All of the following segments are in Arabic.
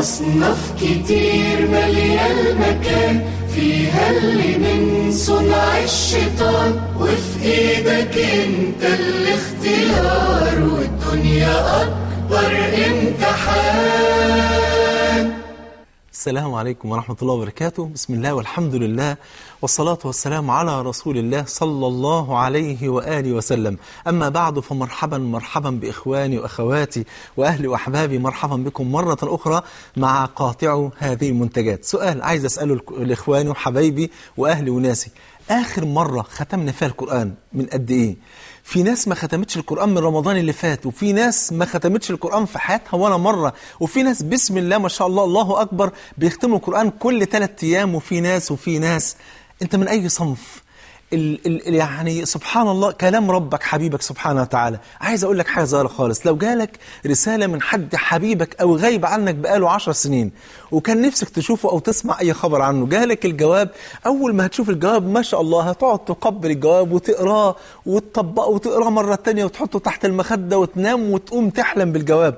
أصناف كتير مالية المكان فيها اللي من صنع الشيطان وفي إيدك أنت الاختيار والدنيا أكبر إمتحان. السلام عليكم ورحمة الله وبركاته. بسم الله والحمد لله والصلاة والسلام على رسول الله صلى الله عليه وآله وسلم. أما بعد فمرحبا مرحبا بإخواني وأخواتي وأهلي وأحبابي. مرحبا بكم مرة أخرى مع قاطع هذه المنتجات. سؤال عايز أسأله لإخواني وحبايبي وأهلي وناسي. آخر مرة ختمنا فيها القرآن من قد إيه؟ في ناس ما ختمتش القرآن من رمضان اللي فات وفي ناس ما ختمتش القرآن في حياتها ولا مرة وفي ناس بسم الله ما شاء الله الله أكبر بيختموا القرآن كل ثلاث أيام وفي ناس وفي ناس. أنت من أي صنف؟ ال ال يعني سبحان الله كلام ربك حبيبك سبحانه وتعالى. عايز أقول لك حاجة صغيرة خالص. لو جالك رسالة من حد حبيبك أو غايب عنك بقاله عشر سنين وكان نفسك تشوفه أو تسمع أي خبر عنه جالك الجواب أول ما هتشوف الجواب ما شاء الله هتقعد تقبل الجواب وتقراه وتطبقه وتقراه مرة تانية وتحطه تحت المخدة وتنام وتقوم تحلم بالجواب.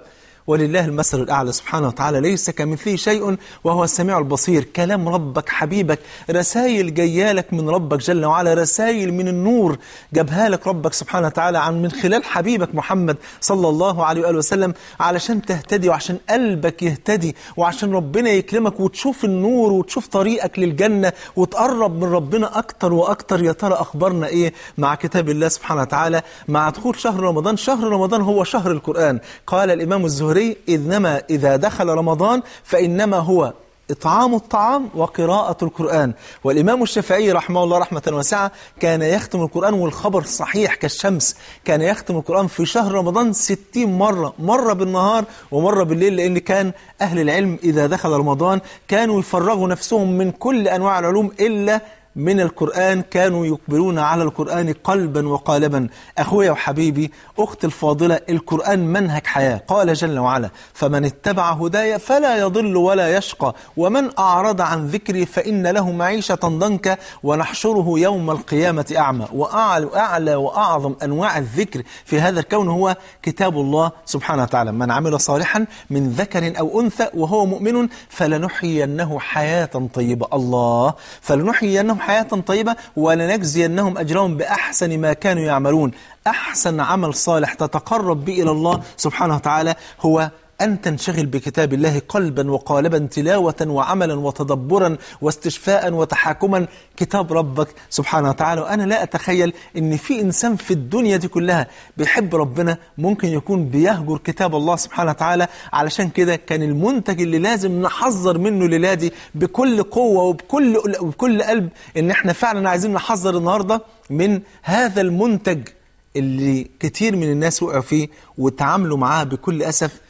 ولله المثل الأعلى سبحانه وتعالى ليس كمثله شيء وهو السميع البصير. كلام ربك حبيبك رسائل جيالك من ربك جل وعلا رسائل من النور جابها لك ربك سبحانه وتعالى عن من خلال حبيبك محمد صلى الله عليه وآله وسلم علشان تهتدي وعشان قلبك يهتدي وعشان ربنا يكرمك وتشوف النور وتشوف طريقك للجنة وتقرب من ربنا أكتر وأكتر. يا ترى أخبارنا إيه مع كتاب الله سبحانه وتعالى؟ مع دخول شهر رمضان شهر رمضان هو شهر القرآن. قال الإمام الزهري الزهري إنما إذا دخل رمضان فإنما هو إطعام الطعام وقراءة القرآن. والإمام الشافعي رحمه الله رحمة واسعة كان يختم القرآن والخبر صحيح كالشمس. كان يختم القرآن في شهر رمضان ستين مرة مرة بالنهار ومرة بالليل لأن كان أهل العلم إذا دخل رمضان كانوا يفرغوا نفسهم من كل أنواع العلوم إلا من القرآن كانوا يقبلون على القرآن قلبا وقالبا. أخويا وحبيبي أخت الفاضلة القرآن منهج حياة. قال جل وعلا فمن اتبع هدايا فلا يضل ولا يشقى. ومن أعرض عن ذكري فإن له معيشة ضنكا ونحشره يوم القيامة أعمى. وأعلى, أعلى وأعظم أنواع الذكر في هذا الكون هو كتاب الله سبحانه وتعالى. من عمل صالحا من ذكر أو أنثى وهو مؤمن فلنحيينه حياة طيبة. الله فلنحيينه حياة طيبة ولنجزينهم أجرهم بأحسن ما كانوا يعملون. أحسن عمل صالح تتقرب به إلى الله سبحانه وتعالى هو أن تنشغل بكتاب الله قلبا وقالبا تلاوة وعملا وتدبرا واستشفاء وتحاكما. كتاب ربك سبحانه وتعالى. وأنا لا أتخيل أن في إنسان في الدنيا دي كلها بيحب ربنا ممكن يكون بيهجر كتاب الله سبحانه وتعالى. علشان كده كان المنتج اللي لازم نحذر منه للادي بكل قوة وبكل, وبكل قلب أن إحنا فعلا عايزين نحذر النهاردة من هذا المنتج اللي كتير من الناس وقعوا فيه وتعاملوا معاه بكل أسف.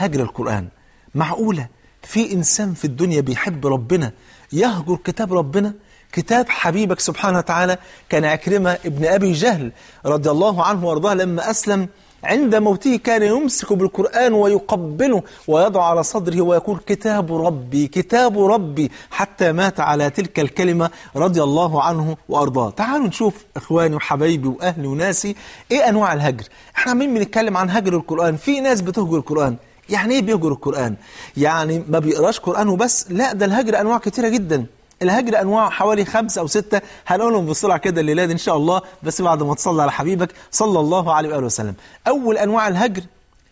هجر القرآن. معقولة؟ في إنسان في الدنيا بيحب ربنا يهجر كتاب ربنا؟ كتاب حبيبك سبحانه وتعالى كان عكرمة ابن أبي جهل رضي الله عنه وأرضاه لما أسلم عند موته كان يمسك بالقرآن ويقبله ويضع على صدره ويقول كتاب ربي كتاب ربي حتى مات على تلك الكلمة رضي الله عنه وأرضاه. تعالوا نشوف إخواني وحبايبي وأهلي وناسي إيه أنواع الهجر. إحنا عمين بنتكلم عن هجر القرآن في ناس بتهجر القرآن. يعني إيه بيهجر القرآن؟ يعني ما بيقراش قرآن وبس لا ده الهجر أنواع كتيرة جدا. الهجر أنواع حوالي خمسة أو ستة. هنقولهم بسرعة كده الليلة دي إن شاء الله بس بعد ما تصلي على حبيبك صلى الله عليه وآله وسلم. أول أنواع الهجر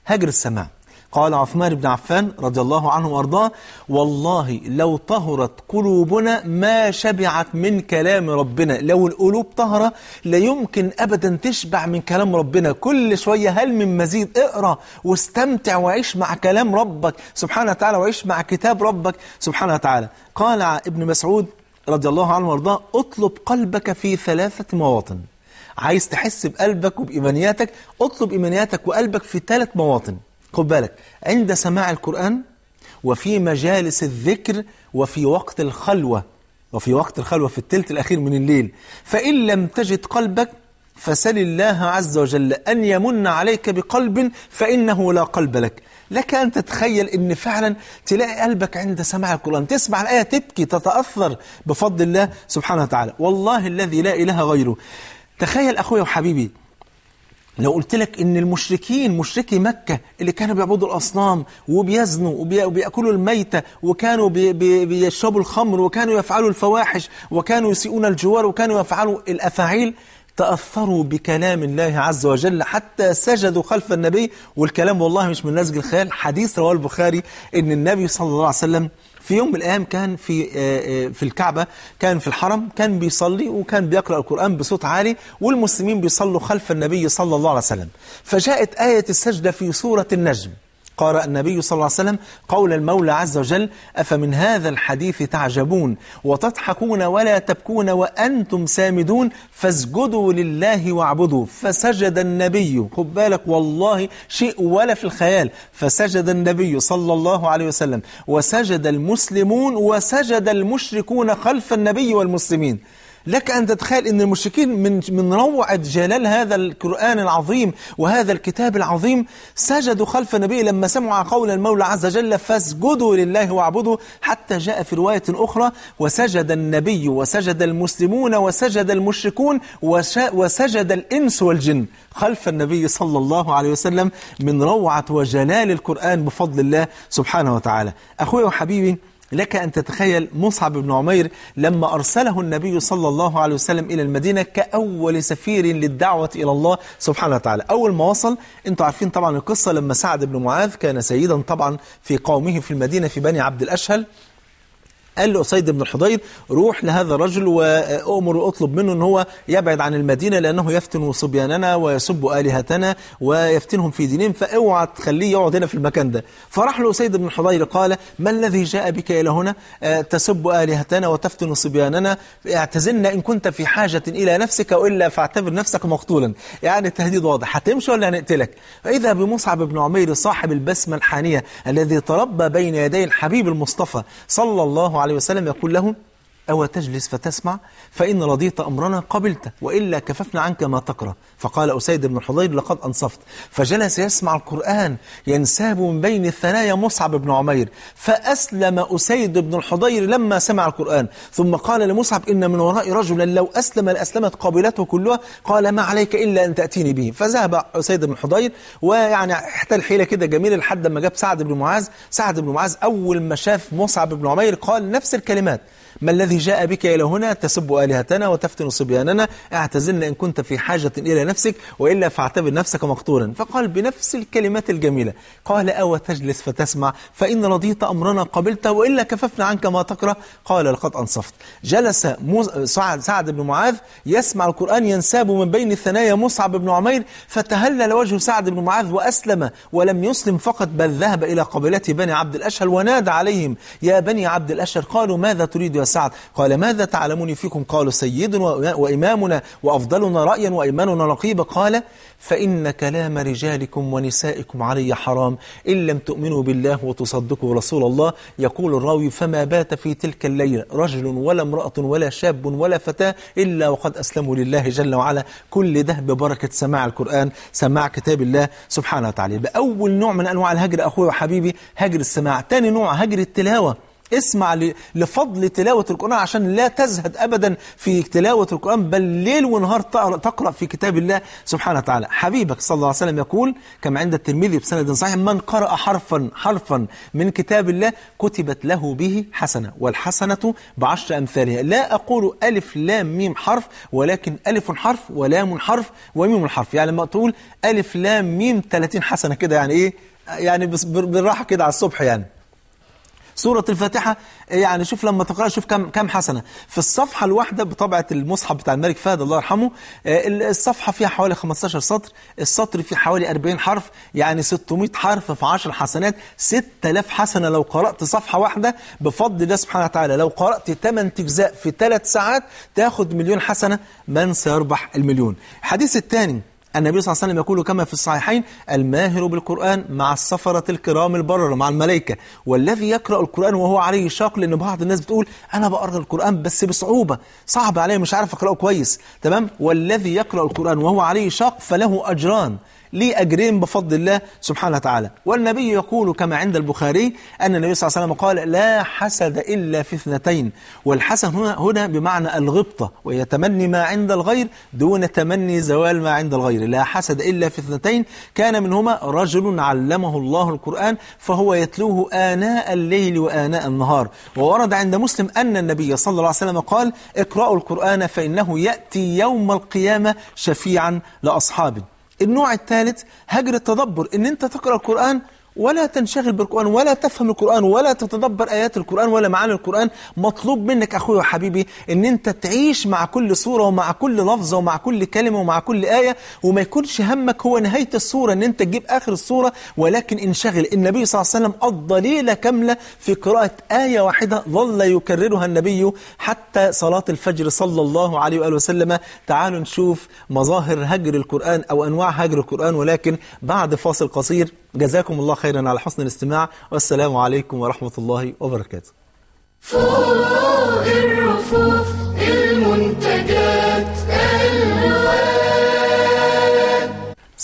هجر السماع قال عثمان بن عفان رضي الله عنه وارضاه والله لو طهرت قلوبنا ما شبعت من كلام ربنا لو القلوب طهرة لا يمكن أبدا تشبع من كلام ربنا. كل شوية هل من مزيد؟ اقرأ واستمتع وعيش مع كلام ربك. سبحانه وتعالى وعيش مع كتاب ربك. سبحانه وتعالى. قال ابن مسعود رضي الله عنه وارضاه اطلب قلبك في ثلاثة مواطن. عايز تحس بقلبك وبإيمانياتك؟ اطلب إيمانياتك وقلبك في ثلاث مواطن. خد بالك عند سماع القرآن وفي مجالس الذكر وفي وقت الخلوة وفي وقت الخلوة في التلت الأخير من الليل. فإن لم تجد قلبك فسل الله عز وجل أن يمن عليك بقلب فإنه لا قلب لك. لك أن تتخيل أن فعلا تلاقي قلبك عند سماع القرآن. تسمع الآية تبكي تتأثر بفضل الله سبحانه وتعالى. والله الذي لا إله غيره. تخيل أخويا وحبيبي لو قلت لك إن المشركين مشركي مكة اللي كانوا بيعبدوا الأصنام وبيزنوا وبي- وبيأكلوا الميتة وكانوا بي بي بيشربوا الخمر وكانوا يفعلوا الفواحش وكانوا يسيئون الجوار وكانوا يفعلوا الأفاعيل تأثروا بكلام الله عز وجل حتى سجدوا خلف النبي والكلام والله مش من نسج الخيال. حديث رواه البخاري إن النبي صلى الله عليه وسلم في يوم من الأيام كان في آه، آه، في الكعبة كان في الحرم كان بيصلي وكان بيقرأ القرآن بصوت عالي والمسلمين بيصلوا خلف النبي صلى الله عليه وسلم. فجاءت آية السجدة في سورة النجم. قرأ النبي صلى الله عليه وسلم قول المولى عز وجل أفمن هذا الحديث تعجبون وتضحكون ولا تبكون وأنتم سامدون؟ فاسجدوا لله واعبدوا فسجد النبي خد بالك والله شيء ولا في الخيال. فسجد النبي صلى الله عليه وسلم وسجد المسلمون وسجد المشركون خلف النبي والمسلمين. لك أن تتخيل أن المشركين من من روعة جلال هذا القرآن العظيم وهذا الكتاب العظيم سجدوا خلف النبي لما سمعوا قول المولى عز وجل فاسجدوا لله واعبدوا حتى جاء في رواية أخرى وسجد النبي وسجد المسلمون وسجد المشركون وسجد الإنس والجن خلف النبي صلى الله عليه وسلم من روعة وجلال القرآن بفضل الله سبحانه وتعالى. أخوي وحبيبي لك أن تتخيل مصعب بن عمير لما أرسله النبي صلى الله عليه وسلم إلى المدينة كأول سفير للدعوة إلى الله سبحانه وتعالى. أول ما وصل أنتوا عارفين طبعا القصة لما سعد بن معاذ كان سيدا طبعا في قومه في المدينة في بني عبد الأشهل قال له أسيد بن الحضير روح لهذا الرجل وأمر واطلب منه أن هو يبعد عن المدينة لأنه يفتن صبياننا ويسب آلهتنا ويفتنهم في دينهم فأوعى تخليه يقعد هنا في المكان ده. فراح له أسيد بن الحضير قال ما الذي جاء بك إلى هنا؟ آه، تسب آلهتنا وتفتن صبياننا اعتزلنا إن كنت في حاجة إلى نفسك وإلا فاعتبر نفسك مقتولا. يعني التهديد واضح. هتمشي ولا هنقتلك؟ فإذا بمصعب بن عمير صاحب البسمة الحانية الذي تربى بين يدي الحبيب المصطفى صلى الله عليه وسلم يقول له أو تجلس فتسمع فإن رضيت أمرنا قبلت وإلا كففنا عنك ما تكره. فقال أسيد بن الحضير لقد أنصفت. فجلس يسمع القرآن ينساب من بين الثنايا مصعب بن عمير فأسلم أسيد بن الحضير لما سمع القرآن. ثم قال لمصعب إن من وراء رجلا لو أسلم لأسلمت قابلته كلها. قال ما عليك إلا أن تأتيني به. فذهب أسيد بن الحضير ويعني احتل حيلة كده جميلة لحد ما جاب سعد بن معاذ. سعد بن معاذ أول ما شاف مصعب بن عمير قال نفس الكلمات. ما الذي جاء بك إلى هنا تسب آلهتنا وتفتن صبياننا؟ اعتزلنا إن كنت في حاجة إلى نفسك وإلا فاعتبر نفسك مقتولا. فقال بنفس الكلمات الجميلة. قال أو تجلس فتسمع. فإن رضيت أمرنا قبلت وإلا كففنا عنك ما تكره. قال لقد أنصفت. جلس. سعد, سعد بن معاذ يسمع القرآن ينساب من بين الثنايا مصعب بن عمير. فتهلل وجه سعد بن معاذ وأسلم ولم يسلم فقط بل ذهب إلى قبيلة بني عبد الأشهل ونادى عليهم. يا بني عبد الأشهل قالوا ماذا تريد يا سعد. قال ماذا تعلمون فيكم؟ قالوا سيد وإمامنا وأفضلنا رأيا وإيماننا رقيبا قال فإن كلام رجالكم ونسائكم علي حرام. إن لم تؤمنوا بالله وتصدقوا رسول الله. يقول الراوي فما بات في تلك الليلة رجل ولا امرأة ولا شاب ولا فتاة إلا وقد أسلموا لله جل وعلا. كل ده ببركة سماع القرآن سماع كتاب الله سبحانه وتعالى. بأول نوع من أنواع الهجر أخوي وحبيبي هجر السماع تاني نوع هجر التلاوة. اسمع لفضل تلاوة القرآن عشان لا تزهد أبدا في تلاوة القرآن بل ليل ونهار تقرأ, في كتاب الله سبحانه وتعالى. حبيبك صلى الله عليه وسلم يقول كما عند الترمذي بسند صحيح من قرأ حرفا حرفا من كتاب الله كتبت له به حسنة والحسنة بعشر أمثالها. لا أقول ألف لام ميم حرف ولكن ألف حرف ولام حرف وميم حرف. يعني لما تقول ألف لام ميم 30 حسنة كده يعني إيه؟ يعني بالراحة كده على الصبح يعني. سورة الفاتحة يعني شوف لما تقرأ شوف كم كم حسنة. في الصفحة الواحدة بطبعة المصحف بتاع الملك فهد الله يرحمه آه، الصفحة فيها حوالي 15 سطر السطر فيه حوالي 40 حرف يعني 600 حرف في 10 حسنات 6000 حسنة. لو قرأت صفحة واحدة بفضل الله سبحانه وتعالى لو قرأت 8 أجزاء في 3 ساعات تاخد مليون حسنة من سيربح المليون. الحديث الثاني النبي صلى الله عليه وسلم يقول كما في الصحيحين الماهر بالقرآن مع السفرة الكرام البررة مع الملائكة والذي يقرأ القرآن وهو عليه شاق لأن بعض الناس بتقول أنا بقرأ القرآن بس بصعوبة صعب عليه مش عارف أقرأه كويس تمام؟ والذي يقرأ القرآن وهو عليه شاق فله أجران. ليه أجرين بفضل الله سبحانه وتعالى. والنبي يقول كما عند البخاري أن النبي صلى الله عليه وسلم قال لا حسد إلا في اثنتين. والحسد هنا, هنا بمعنى الغبطة ويتمني ما عند الغير دون تمني زوال ما عند الغير. لا حسد إلا في اثنتين. كان منهما رجل علمه الله القرآن فهو يتلوه آناء الليل وآناء النهار. وورد عند مسلم أن النبي صلى الله عليه وسلم قال اقرأوا القرآن فإنه يأتي يوم القيامة شفيعا لأصحابه. النوع الثالث هجر التدبر إن أنت تقرأ القرآن ولا تنشغل بالقرآن ولا تفهم القرآن ولا تتدبر آيات القرآن ولا معاني القرآن. مطلوب منك أخوي وحبيبي أن أنت تعيش مع كل سورة ومع كل لفظة ومع كل كلمة ومع كل آية وما يكونش همك هو نهاية السورة أن أنت تجيب آخر السورة ولكن انشغل. النبي صلى الله عليه وسلم قضى ليلة كاملة في قراءة آية واحدة ظل يكررها النبي حتى صلاة الفجر صلى الله عليه وآله وسلم. تعالوا نشوف مظاهر هجر القرآن أو أنواع هجر القرآن ولكن بعد فاصل قصير. جزاكم الله خيرا على حسن الاستماع والسلام عليكم ورحمة الله وبركاته. فوق الرفوف المنتجات.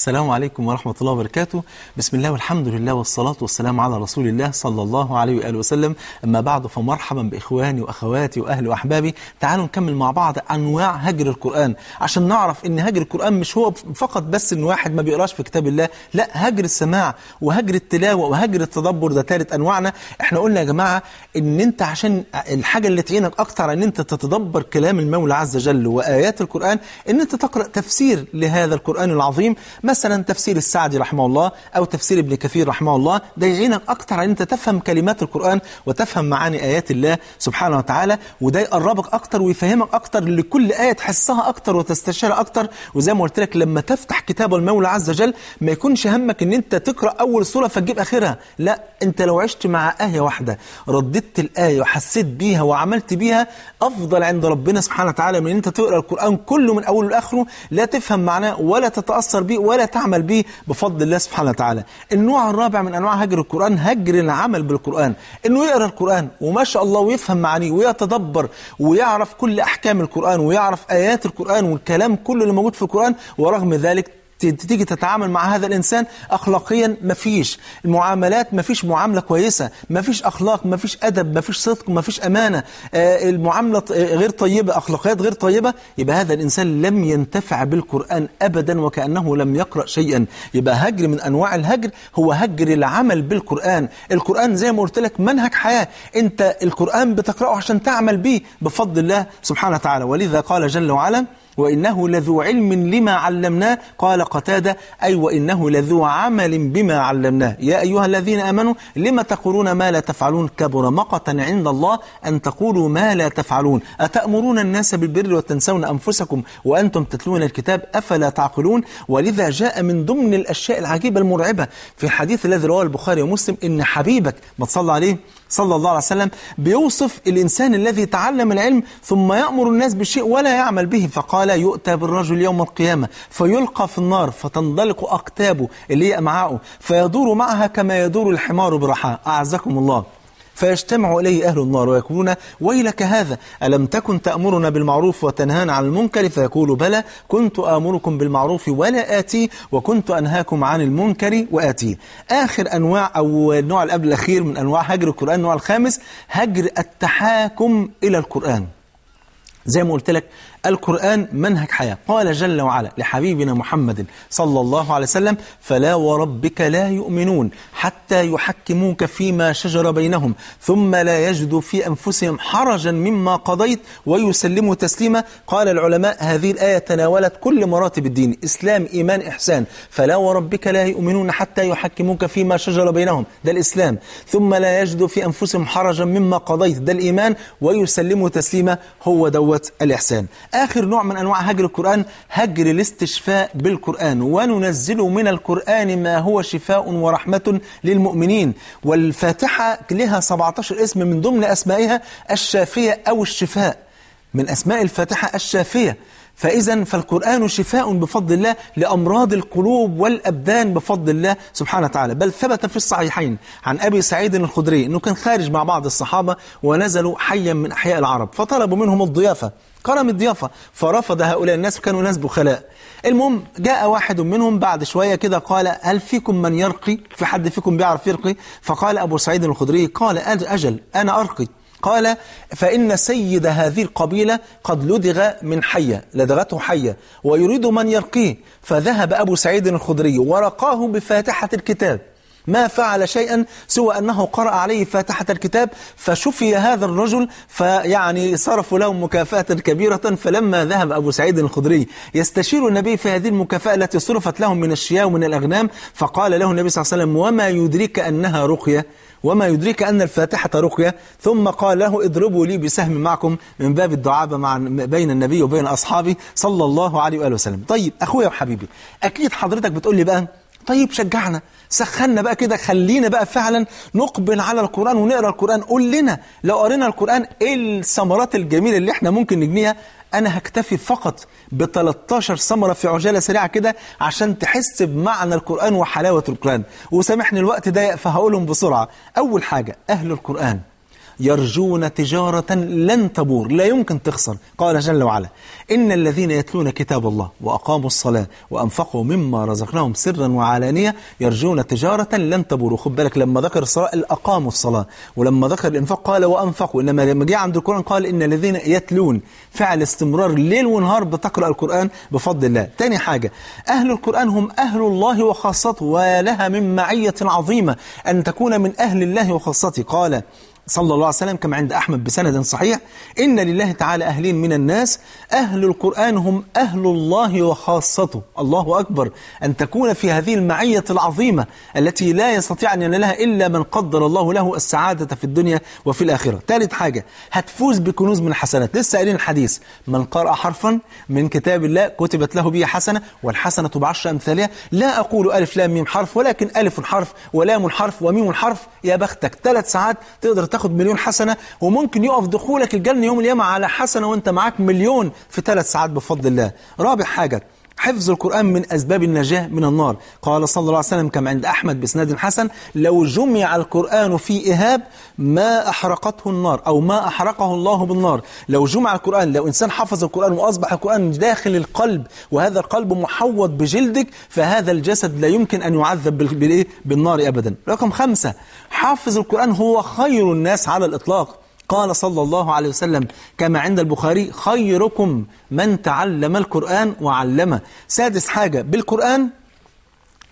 السلام عليكم ورحمة الله وبركاته. بسم الله والحمد لله والصلاة والسلام على رسول الله صلى الله عليه وآله وسلم. أما بعد فمرحبا بإخواني وأخواتي وأهلي وأحبابي. تعالوا نكمل مع بعض أنواع هجر القرآن. عشان نعرف أن هجر القرآن مش هو فقط بس أن واحد ما بيقراش في كتاب الله لا هجر السماع وهجر التلاوة وهجر التدبر ده ثالث أنواعنا. إحنا قلنا يا جماعة أن أنت عشان الحاجة اللي تعينك أكتر أن أنت تتدبر كلام المولى عز وجل وآيات القرآن أن أنت تقرأ تفسير لهذا القرآن العظيم. مثلا تفسير السعدي رحمه الله أو تفسير ابن كثير رحمه الله ده يعينك أكتر أن أنت تفهم كلمات القرآن وتفهم معاني آيات الله سبحانه وتعالى وده يقربك أكتر ويفهمك أكتر لكل آية تحسها أكتر وتستشعرها أكتر. وزي ما قلت لك لما تفتح كتاب المولى عز وجل ما يكونش همك أن أنت تقرأ أول سورة فتجيب آخرها. لا أنت لو عشت مع آية واحدة رددت الآية وحسيت بيها وعملت بيها أفضل عند ربنا سبحانه وتعالى من أن أنت تقرأ القرآن كله من أوله لآخره لا تفهم معناه ولا تتأثر به ولا تعمل به بفضل الله سبحانه وتعالى. النوع الرابع من أنواع هجر القرآن هجر العمل بالقرآن. أنه يقرأ القرآن وما شاء الله ويفهم معانيه ويتدبر ويعرف كل أحكام القرآن ويعرف آيات القرآن والكلام كله اللي موجود في القرآن. ورغم ذلك تيجي تتعامل مع هذا الإنسان أخلاقيا مفيش المعاملات مفيش معاملة كويسة مفيش أخلاق مفيش أدب مفيش صدق مفيش أمانة. آه المعاملة غير طيبة أخلاقيات غير طيبة يبقى هذا الإنسان لم ينتفع بالقرآن أبدا وكأنه لم يقرأ شيئا. يبقى هجر من أنواع الهجر هو هجر العمل بالقرآن. القرآن زي ما قلت لك منهج حياة. أنت القرآن بتقرأه عشان تعمل به بفضل الله سبحانه وتعالى. ولذا قال جل وعلا وإنه لذو علم لما علمناه. قال قتادة أي وإنه لذو عمل بما علمناه. يا أيها الذين آمنوا لما تقولون ما لا تفعلون كبر مقتا عند الله أن تقولوا ما لا تفعلون؟ أتأمرون الناس بالبر وتنسون أنفسكم وأنتم تتلون الكتاب أفلا تعقلون؟ ولذا جاء من ضمن الأشياء العجيبة المرعبة في الحديث الذي رواه البخاري ومسلم إن حبيبك ما تصلى عليه؟ صلى الله عليه وسلم بيوصف الإنسان الذي تعلم العلم ثم يأمر الناس بالشيء ولا يعمل به. فقال يؤتى بالرجل يوم القيامة. فيلقى في النار فتندلق أقتابه اللي هي أمعاؤه فيدور معها كما يدور الحمار برحاه أعزكم الله. فيجتمع إليه أهل النار ويقولون ويلك هذا ألم تكن تأمرنا بالمعروف وتنهانا عن المنكر؟ فيقول بلى كنت آمركم بالمعروف ولا آتي وكنت أنهاكم عن المنكر وآتي. آخر أنواع أو النوع الأب الأخير من أنواع هجر القرآن النوع الخامس هجر التحاكم إلى القرآن. زي ما قلت لك القرآن منهج حياة. قال جل وعلا لحبيبنا محمد صلى الله عليه وسلم فلا وربك لا يؤمنون حتى يحكموك فيما شجر بينهم ثم لا يجدوا في أنفسهم حرجا مما قضيت ويسلموا تسليما. قال العلماء هذه الآية تناولت كل مراتب الدين إسلام إيمان إحسان. فلا وربك لا يؤمنون حتى يحكموك فيما شجر بينهم. ده الإسلام. ثم لا يجدوا في أنفسهم حرجا مما قضيت. ده الإيمان. ويسلموا تسليما. هو دوت الإحسان. آخر نوع من أنواع هجر القرآن هجر الاستشفاء بالقرآن. وننزل من القرآن ما هو شفاء ورحمة للمؤمنين. والفاتحة لها 17 اسم من ضمن أسمائها الشافية أو الشفاء. من أسماء الفاتحة الشافية. فإذا فالقرآن شفاء بفضل الله لأمراض القلوب والأبدان بفضل الله سبحانه وتعالى. بل ثبت في الصحيحين عن أبي سعيد الخدري أنه كان خارج مع بعض الصحابة ونزلوا حيا من أحياء العرب فطلبوا منهم الضيافة كرم الضيافة فرفض هؤلاء الناس وكانوا ناس بخلاء. المهم جاء واحد منهم بعد شوية كده قال هل فيكم من يرقي؟ في حد فيكم بيعرف يرقي؟ فقال أبو سعيد الخدري قال أجل أنا أرقي. قال فإن سيد هذه القبيلة قد لدغ من حية لدغته حية ويريد من يرقيه فذهب أبو سعيد الخدري ورقاه بفاتحة الكتاب. ما فعل شيئا سوى أنه قرأ عليه فاتحة الكتاب فشفي هذا الرجل فيعني صرفوا له مكافأة كبيرة فلما ذهب أبو سعيد الخدري يستشير النبي في هذه المكافأة التي صرفت لهم من الشياء ومن الأغنام فقال له النبي صلى الله عليه وسلم وما يدرك أنها رقية؟ وما يدرك أن الفاتحة رقية؟ ثم قال له اضربوا لي بسهم معكم من باب الدعابة مع بين النبي وبين أصحابه صلى الله عليه وآله وسلم. طيب أخويا وحبيبي أكيد حضرتك بتقول لي بقى طيب شجعنا سخنا بقى كده خلينا بقى فعلا نقبل على القرآن ونقرأ القرآن. قول لنا لو قرينا القرآن إيه الثمرات الجميلة اللي إحنا ممكن نجنيها؟ أنا هكتفي فقط ب 13 ثمرة في عجالة سريعة كده عشان تحس بمعنى القرآن وحلاوة القرآن. وسامحني الوقت ضيق فهقولهم بسرعة. أول حاجة أهل القرآن. يرجون تجارة لن تبور لا يمكن تخسر. قال جل وعلا إن الذين يتلون كتاب الله وأقاموا الصلاة وأنفقوا مما رزقناهم سرا وعلانية يرجون تجارة لن تبور. وخد بالك لما ذكر الصلاة أقاموا الصلاة ولما ذكر الإنفاق قال وأنفقوا. إنما لما جاء عند القرآن قال إن الذين يتلون فعل استمرار ليل ونهار بتقرأ القرآن بفضل الله. تاني حاجة أهل القرآن هم أهل الله وخاصته ولها من معية عظيمة أن تكون من أهل الله وخاصته. قال صلى الله عليه وسلم كما عند أحمد بسند صحيح إن لله تعالى أهلين من الناس أهل القرآن هم أهل الله وخاصته. الله أكبر. أن تكون في هذه المعية العظيمة التي لا يستطيع أن ينالها إلا من قدر الله له السعادة في الدنيا وفي الآخرة. ثالث حاجة هتفوز بكنوز من الحسنات لسه قايلين الحديث من قرأ حرفا من كتاب الله كتبت له به حسنة والحسنة بعشر أمثالها. لا أقول ألف لام ميم حرف ولكن ألف حرف ولام حرف وميم حرف. يا بختك ثلاث ساعات تقدر تاخد مليون حسنة وممكن يقف دخولك الجنة يوم القيامة على حسنة وانت معاك مليون في ثلاث ساعات بفضل الله. رابع حاجة حفظ القرآن من أسباب النجاة من النار. قال صلى الله عليه وسلم كما عند أحمد بسناد حسن لو جمع القرآن في إهاب ما أحرقته النار أو ما أحرقه الله بالنار. لو جمع القرآن لو إنسان حفظ القرآن وأصبح القرآن داخل القلب وهذا القلب محوط بجلدك فهذا الجسد لا يمكن أن يعذب؟ بالنار أبدا. رقم خمسة حافظ القرآن هو خير الناس على الإطلاق. قال صلى الله عليه وسلم كما عند البخاري خيركم من تعلم القرآن وعلمه. سادس حاجة بالقرآن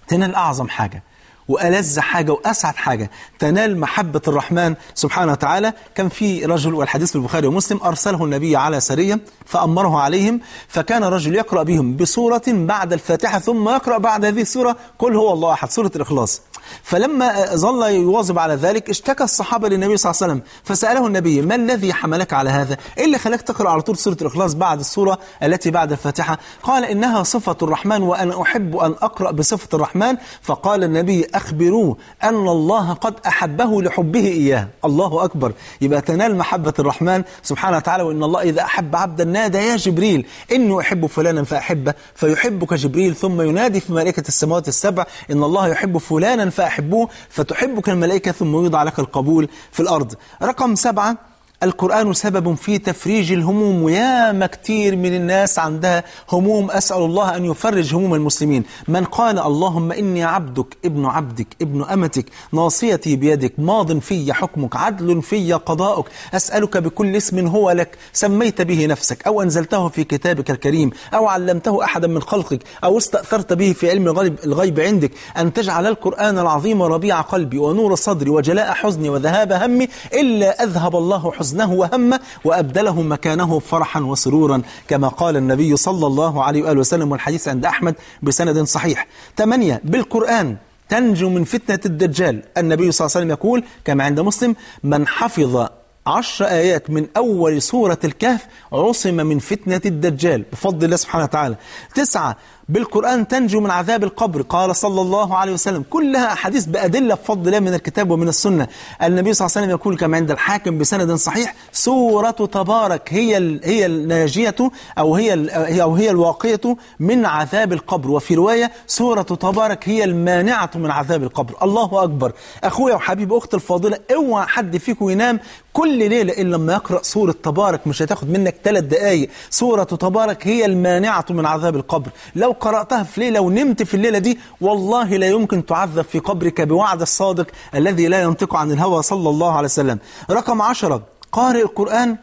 تنال أعظم حاجة وألذ حاجة وأسعد حاجة تنال محبة الرحمن سبحانه وتعالى. كان في رجل والحديث في البخاري ومسلم أرسله النبي على سرية فأمره عليهم فكان رجل يقرأ بهم بسورة بعد الفاتحة ثم يقرأ بعد هذه السورة قل هو الله أحد. سورة الإخلاص. فلما ظل يواظب على ذلك اشتكى الصحابة للنبي صلى الله عليه وسلم فسأله النبي ما الذي حملك على هذا؟ إيه اللي خلاك تقرأ على طول سورة الإخلاص بعد السورة التي بعد الفاتحة؟ قال إنها صفة الرحمن وأنا أحب أن أقرأ بصفة الرحمن. فقال النبي أخبروه أن الله قد أحبه لحبه إياه. الله أكبر. يبقى تنال محبة الرحمن سبحانه وتعالى وإن الله إذا أحب عبدا نادى يا جبريل إنه أحب فلانا فأحبه فيحبك جبريل ثم ينادي في ملائكة السماوات السبع إن الله يحب فلانا فأحبوه فتحبك الملائكة ثم يوضع لك القبول في الأرض. رقم سبعة القرآن سبب في تفريج الهموم وياما كتير من الناس عندها هموم أسأل الله أن يفرج هموم المسلمين. من قال اللهم إني عبدك ابن عبدك ابن أمتك ناصيتي بيدك ماض في حكمك عدل في قضاؤك أسألك بكل اسم هو لك سميت به نفسك أو أنزلته في كتابك الكريم أو علمته أحدا من خلقك أو استأثرت به في علم الغيب, الغيب عندك. أن تجعل القرآن العظيم ربيع قلبي ونور صدري وجلاء حزني وذهاب همي إلا أذهب الله حزني. حزنه وهمه وأبدله مكانه فرحا وسرورا كما قال النبي صلى الله عليه وآله وسلم والحديث عند أحمد بسند صحيح. ثمانية بالقرآن تنجو من فتنة الدجال. النبي صلى الله عليه وسلم يقول كما عند مسلم من حفظ عشر آيات من أول سورة الكهف عصم من فتنة الدجال. بفضل الله سبحانه وتعالى. تسعة بالقرآن تنجو من عذاب القبر. قال صلى الله عليه وسلم كلها أحاديث بأدلة بفضل الله من الكتاب ومن السنة. النبي صلى الله عليه وسلم يقول كما عند الحاكم بسند صحيح سورة تبارك هي ال- هي الناجية أو هي ال- أو هي الواقية من عذاب القبر. وفي رواية سورة تبارك هي المانعة من عذاب القبر. الله أكبر. أخويا وحبيب أختي الفاضلة اوعى حد فيكم ينام كل ليلة إلا لما يقرأ سورة تبارك. مش هتاخد منك ثلاث دقايق. سورة تبارك هي المانعة من عذاب القبر. لو قرأتها في ليلة ونمت في الليلة دي والله لا يمكن تعذب في قبرك بوعد الصادق الذي لا ينطق عن الهوى صلى الله عليه وسلم. رقم عشرة قارئ القرآن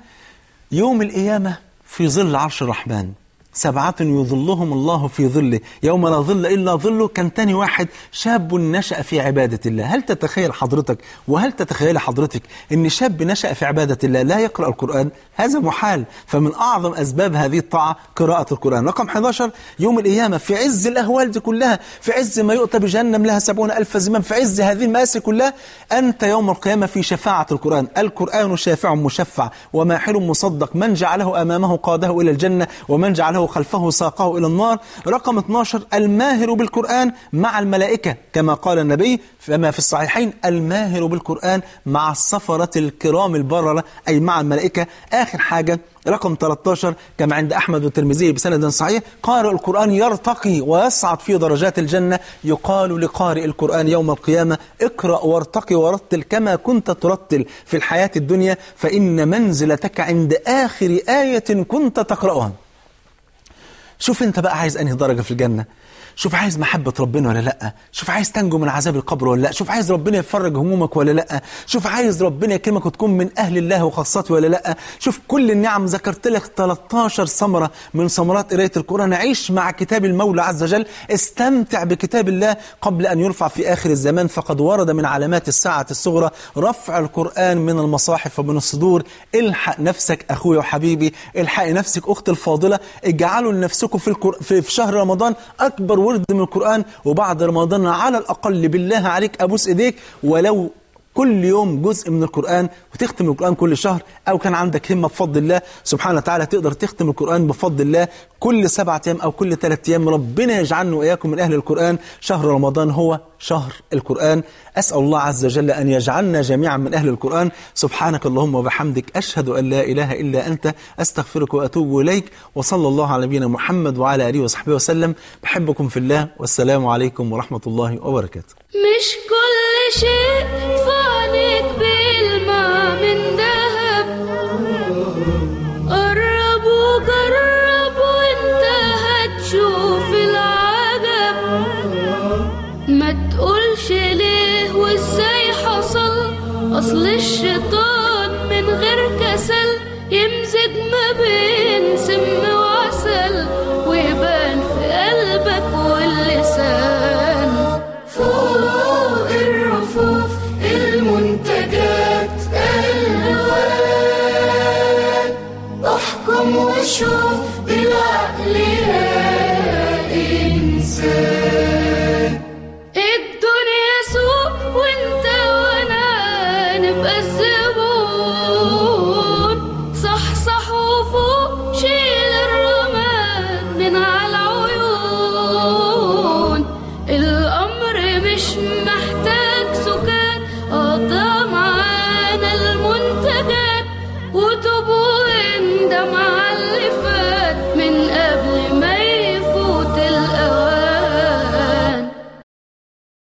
يوم القيامة في ظل عرش الرحمن. سبعة يظلهم الله في ظله. يوم لا ظل إلا ظله كان تاني واحد شاب نشأ في عبادة الله. هل تتخيل حضرتك وهل تتخيل حضرتك أن شاب نشأ في عبادة الله لا يقرأ القرآن؟ هذا محال. فمن أعظم أسباب هذه الطاعة قراءة القرآن. رقم 11 يوم القيامة في عز الأهوال دي كلها في عز ما يؤتى بجهنم لها سبعون ألف زمام في عز هذه المآسي كلها أنت يوم القيامة في شفاعة القرآن. القرآن شافع مشفع وماحل مصدق. من جعله أمامه قاده إلى الجنة ومن جعله خلفه ساقه إلى النار. رقم 12 الماهر بالقرآن مع الملائكة كما قال النبي فما في الصحيحين الماهر بالقرآن مع السفرة الكرام البررة أي مع الملائكة. آخر حاجة رقم 13 كما عند أحمد والترمذي بسند صحيح قارئ القرآن يرتقي ويصعد في درجات الجنة. يقال لقارئ القرآن يوم القيامة اقرأ وارتقي ورتل كما كنت ترتل في الحياة الدنيا فإن منزلتك عند آخر آية كنت تقرأها. شوف انت بقى عايز انهي درجة في الجنة. شوف عايز محبة ربنا ولا لأ؟ شوف عايز تنجو من عذاب القبر ولا لأ؟ شوف عايز ربنا يفرج همومك ولا لأ؟ شوف عايز ربنا يكرمك وتكون من أهل الله وخاصته ولا لأ؟ شوف كل النعم ذكرت لك 13 ثمرة من ثمرات قراية القرآن. عيش مع كتاب المولى عز وجل. استمتع بكتاب الله قبل أن يرفع في آخر الزمان. فقد ورد من علامات الساعة الصغرى رفع القرآن من المصاحف ومن الصدور. الحق نفسك أخويا وحبيبي. الحق نفسك أختي الفاضلة. اجعلوا لنفسكم. في في شهر رمضان أكبر ورد من القرآن وبعد رمضان على الأقل بالله عليك أبوس إيديك ولو كل يوم جزء من القرآن وتختم القرآن كل شهر أو كان عندك همة بفضل الله سبحانه وتعالى تقدر تختم القرآن بفضل الله كل سبعة أيام أو كل ثلاثة أيام. ربنا يجعلنا وإياكم من أهل القرآن. شهر رمضان هو شهر القرآن. أسأل الله عز وجل أن يجعلنا جميعا من أهل القرآن. سبحانك اللهم وبحمدك أشهد أن لا إله إلا أنت أستغفرك وأتوب إليك وصلى الله على نبينا محمد وعلى آله وصحبه وسلم. بحبكم في الله والسلام عليكم ورحمة الله وبركاته. مش كل شيء فانك بالماء еще.